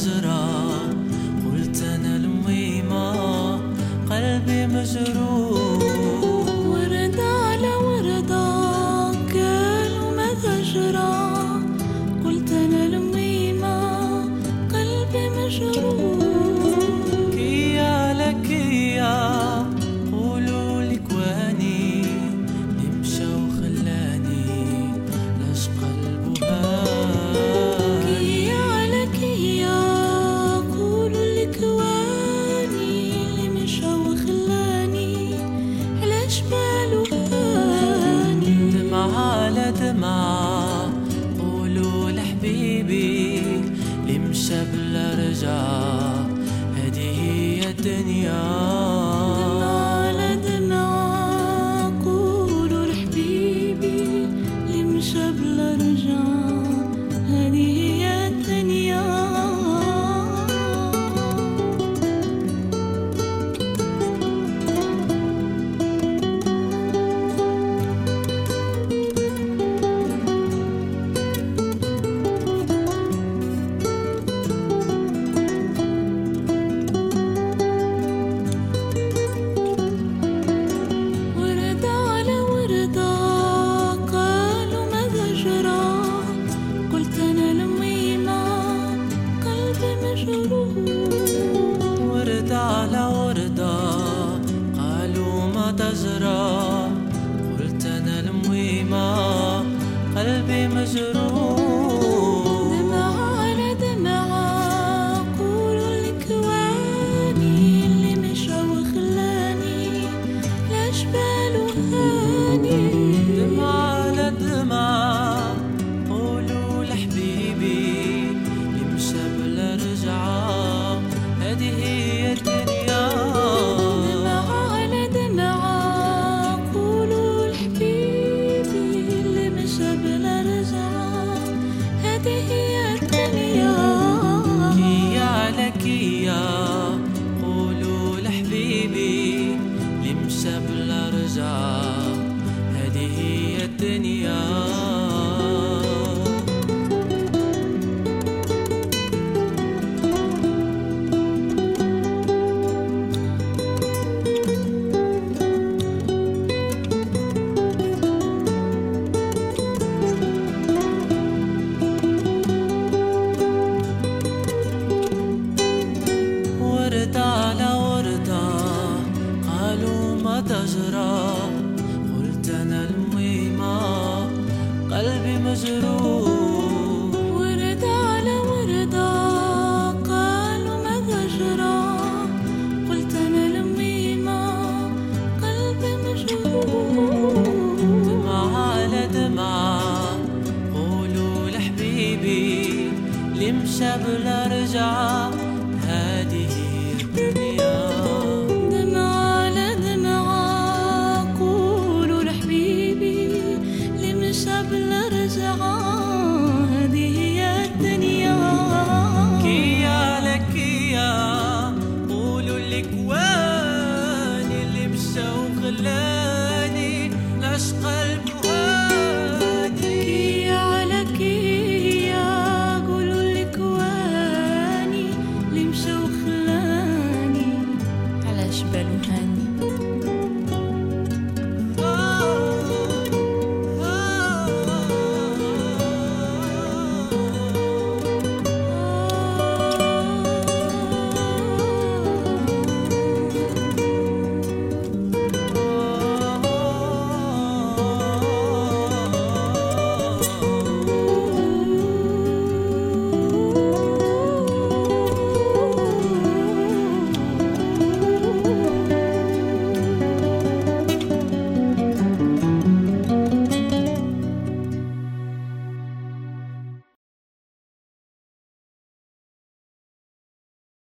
الشجرة قلت أنا الميمة قلبي مجروح. ورد على وردة كل ما تجرى قولوا لحبيبي لمشى بلا رجع هذه هي الدنيا. should قلبي مجروح. ورد على وردة قالوا ماذا جرى؟ قلت أنا لميمة قلبي مجروح. دمعة على دمعة قولوا لحبيبي اللي مشى بلا رجعة. هذه قبل رجعة هذه هي الدنيا. كيا لك كيا قولوا الكوان اللي مشاو غلاني العشق